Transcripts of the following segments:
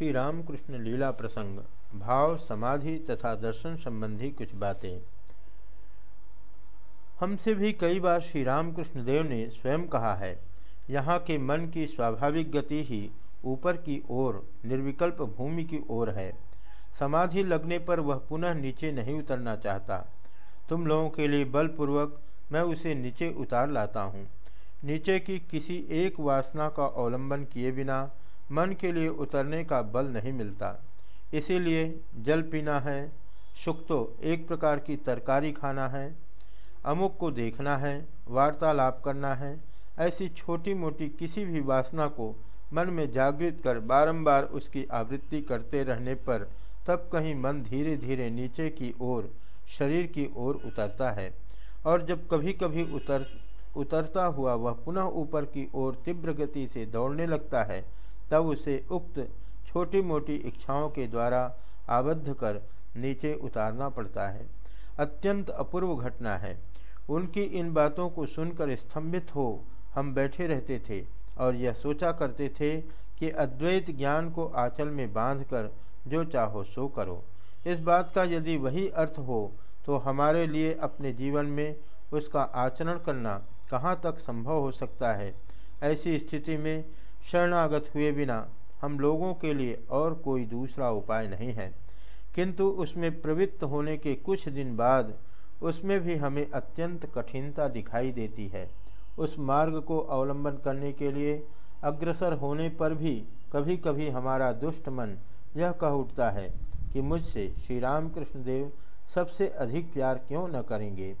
श्री रामकृष्ण लीला प्रसंग, भाव, समाधि तथा दर्शन संबंधी कुछ बातें। हमसे भी कई बार श्री रामकृष्ण देव ने स्वयं कहा है, यहाँ के मन की स्वाभाविक गति ही ऊपर की ओर, निर्विकल्प भूमि की ओर है। समाधि लगने पर वह पुनः नीचे नहीं उतरना चाहता। तुम लोगों के लिए बलपूर्वक मैं उसे नीचे उतार लाता हूँ। नीचे की किसी एक वासना का अवलंबन किए बिना मन के लिए उतरने का बल नहीं मिलता। इसीलिए जल पीना है, सुख तो एक प्रकार की तरकारी खाना है, अमुक को देखना है, वार्तालाप करना है, ऐसी छोटी मोटी किसी भी वासना को मन में जागृत कर बारंबार उसकी आवृत्ति करते रहने पर तब कहीं मन धीरे धीरे नीचे की ओर, शरीर की ओर उतरता है। और जब कभी कभी उतर, उतरता हुआ वह पुनः ऊपर की ओर तीव्र गति से दौड़ने लगता है तब उसे उक्त छोटी मोटी इच्छाओं के द्वारा आबद्ध कर नीचे उतारना पड़ता है। अत्यंत अपूर्व घटना है। उनकी इन बातों को सुनकर स्तंभित हो हम बैठे रहते थे और यह सोचा करते थे कि अद्वैत ज्ञान को आंचल में बांधकर जो चाहो सो करो। इस बात का यदि वही अर्थ हो तो हमारे लिए अपने जीवन में उसका आचरण करना कहाँ तक संभव हो सकता है? ऐसी स्थिति में शरणागत हुए बिना हम लोगों के लिए और कोई दूसरा उपाय नहीं है। किंतु उसमें प्रवृत्त होने के कुछ दिन बाद उसमें भी हमें अत्यंत कठिनता दिखाई देती है। उस मार्ग को अवलंबन करने के लिए अग्रसर होने पर भी कभी कभी हमारा दुष्ट मन यह कह उठता है कि मुझसे श्री रामकृष्ण देव सबसे अधिक प्यार क्यों न करेंगे?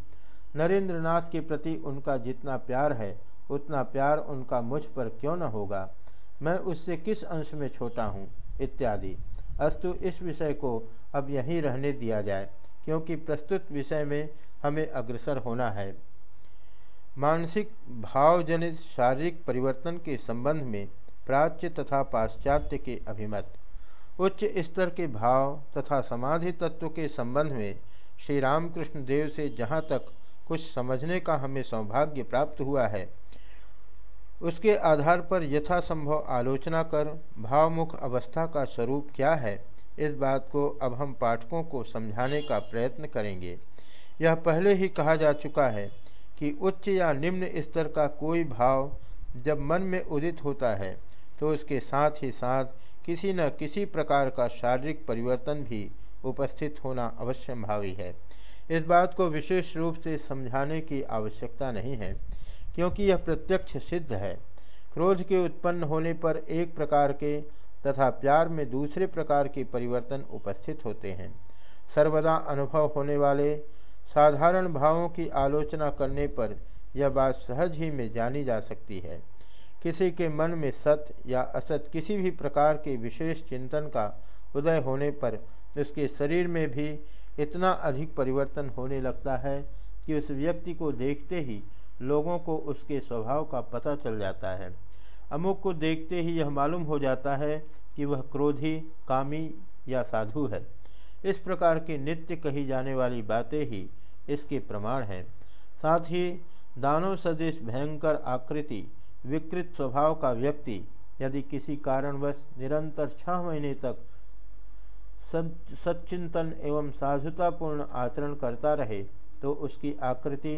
नरेंद्रनाथ के प्रति उनका जितना प्यार है उतना प्यार उनका मुझ पर क्यों न होगा? मैं उससे किस अंश में छोटा हूँ? इत्यादि। अस्तु, इस विषय को अब यहीं रहने दिया जाए, क्योंकि प्रस्तुत विषय में हमें अग्रसर होना है। मानसिक भावजनित शारीरिक परिवर्तन के संबंध में प्राच्य तथा पाश्चात्य के अभिमत, उच्च स्तर के भाव तथा समाधि तत्व के संबंध में श्री रामकृष्ण देव से जहाँ तक कुछ समझने का हमें सौभाग्य प्राप्त हुआ है उसके आधार पर यथासंभव आलोचना कर, भावमुख अवस्था का स्वरूप क्या है, इस बात को अब हम पाठकों को समझाने का प्रयत्न करेंगे। यह पहले ही कहा जा चुका है कि उच्च या निम्न स्तर का कोई भाव जब मन में उदित होता है तो उसके साथ ही साथ किसी न किसी प्रकार का शारीरिक परिवर्तन भी उपस्थित होना अवश्य भावी है। इस बात को विशेष रूप से समझाने की आवश्यकता नहीं है। क्योंकि यह प्रत्यक्ष सिद्ध है। क्रोध के उत्पन्न होने पर एक प्रकार के तथा प्यार में दूसरे प्रकार के परिवर्तन उपस्थित होते हैं। सर्वदा अनुभव होने वाले साधारण भावों की आलोचना करने पर यह बात सहज ही में जानी जा सकती है। किसी के मन में सत या असत किसी भी प्रकार के विशेष चिंतन का उदय होने पर उसके शरीर में भी इतना अधिक परिवर्तन होने लगता है कि उस व्यक्ति को देखते ही लोगों को उसके स्वभाव का पता चल जाता है। अमुक को देखते ही यह मालूम हो जाता है कि वह क्रोधी, कामी या साधु है। इस प्रकार की नित्य कही जाने वाली बातें ही इसके प्रमाण हैं। साथ ही दानव सदृश भयंकर आकृति, विकृत स्वभाव का व्यक्ति यदि किसी कारणवश निरंतर छह महीने तक सच्चिंतन एवं साधुतापूर्ण आचरण करता रहे तो उसकी आकृति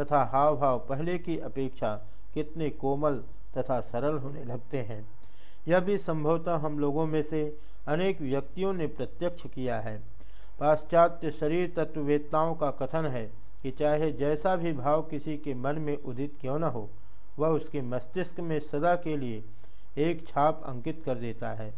तथा हाव भाव पहले की अपेक्षा कितने कोमल तथा सरल होने लगते हैं। यह भी संभवतः हम लोगों में से अनेक व्यक्तियों ने प्रत्यक्ष किया है। पाश्चात्य शरीर तत्ववेत्ताओं का कथन है कि चाहे जैसा भी भाव किसी के मन में उदित क्यों न हो, वह उसके मस्तिष्क में सदा के लिए एक छाप अंकित कर देता है।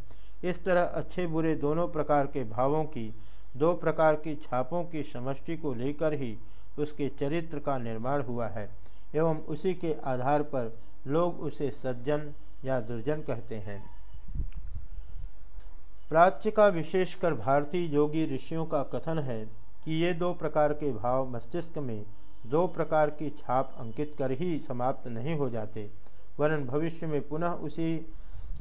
इस तरह अच्छे बुरे दोनों प्रकार के भावों की, दो प्रकार की छापों की समष्टि को लेकर ही उसके चरित्र का निर्माण हुआ है एवं उसी के आधार पर लोग उसे सज्जन या दुर्जन कहते हैं। प्राच्य का विशेषकर भारतीय योगी ऋषियों का कथन है कि ये दो प्रकार के भाव मस्तिष्क में दो प्रकार की छाप अंकित कर ही समाप्त नहीं हो जाते, वरन भविष्य में पुनः उसी,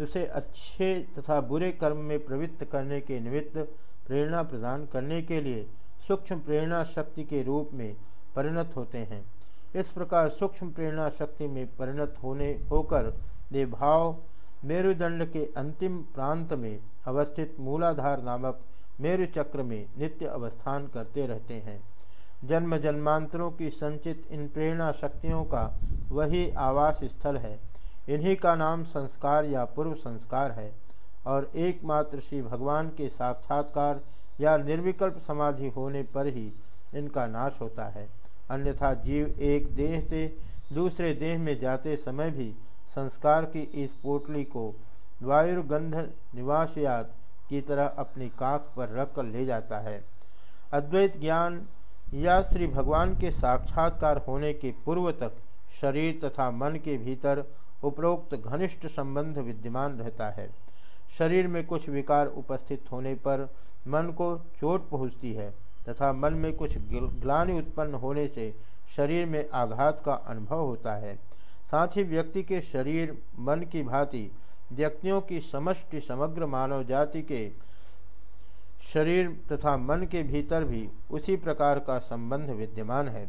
उसे अच्छे तथा बुरे कर्म में प्रवृत्त करने के निमित्त प्रेरणा प्रदान करने के लिए सूक्ष्म प्रेरणा शक्ति के रूप में परिणत होते हैं। इस प्रकार सूक्ष्म प्रेरणा शक्ति में परिणत होने, होकर वे भाव मेरुदंड के अंतिम प्रांत में अवस्थित मूलाधार नामक मेरु चक्र में नित्य अवस्थान करते रहते हैं। जन्म जन्मांतरों की संचित इन प्रेरणा शक्तियों का वही आवास स्थल है। इन्हीं का नाम संस्कार या पूर्व संस्कार है और एकमात्र श्री भगवान के साक्षात्कार या निर्विकल्प समाधि होने पर ही इनका नाश होता है। अन्यथा जीव एक देह से दूसरे देह में जाते समय भी संस्कार की इस पोटली को वायुगंध निवासयात की तरह अपनी काख पर रख कर ले जाता है। अद्वैत ज्ञान या श्री भगवान के साक्षात्कार होने के पूर्व तक शरीर तथा मन के भीतर उपरोक्त घनिष्ठ संबंध विद्यमान रहता है। शरीर में कुछ विकार उपस्थित होने पर मन को चोट पहुँचती है तथा मन में कुछ ग्लानि उत्पन्न होने से शरीर में आघात का अनुभव होता है। साथ ही व्यक्ति के शरीर, मन की भांति व्यक्तियों की समष्टि समग्र मानव जाति के शरीर तथा मन के भीतर भी उसी प्रकार का संबंध विद्यमान है।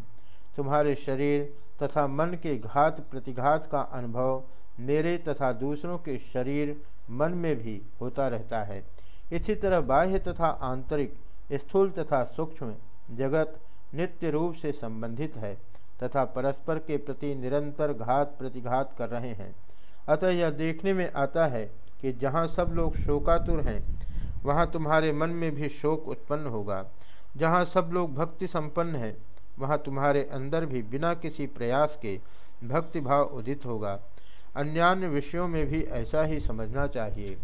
तुम्हारे शरीर तथा मन के घात प्रतिघात का अनुभव मेरे तथा दूसरों के शरीर, मन में भी होता रहता है। इसी तरह बाह्य तथा आंतरिक, स्थूल तथा सूक्ष्म जगत नित्य रूप से संबंधित है तथा परस्पर के प्रति निरंतर घात प्रतिघात कर रहे हैं। अतः यह देखने में आता है कि जहाँ सब लोग शोकातुर हैं, वहाँ तुम्हारे मन में भी शोक उत्पन्न होगा। जहाँ सब लोग भक्ति संपन्न हैं, वहाँ तुम्हारे अंदर भी बिना किसी प्रयास के भक्ति भाव उदित होगा। अन्यान्य विषयों में भी ऐसा ही समझना चाहिए।